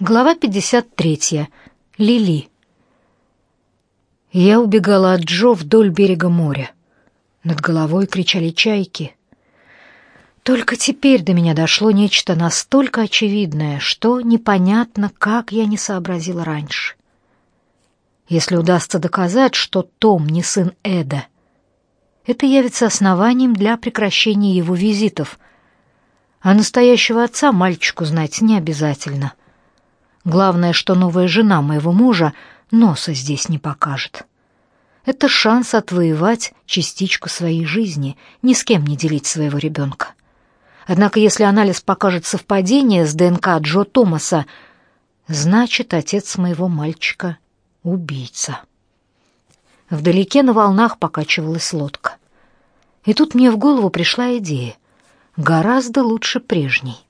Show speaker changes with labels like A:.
A: Глава 53. Лили. Я убегала от Джо вдоль берега моря. Над головой кричали чайки. Только теперь до меня дошло нечто настолько очевидное, что непонятно, как я не сообразила раньше. Если удастся доказать, что Том не сын Эда, это явится основанием для прекращения его визитов, а настоящего отца мальчику знать не обязательно. Главное, что новая жена моего мужа носа здесь не покажет. Это шанс отвоевать частичку своей жизни, ни с кем не делить своего ребенка. Однако, если анализ покажет совпадение с ДНК Джо Томаса, значит, отец моего мальчика — убийца. Вдалеке на волнах покачивалась лодка. И тут мне в голову пришла идея, гораздо лучше прежней.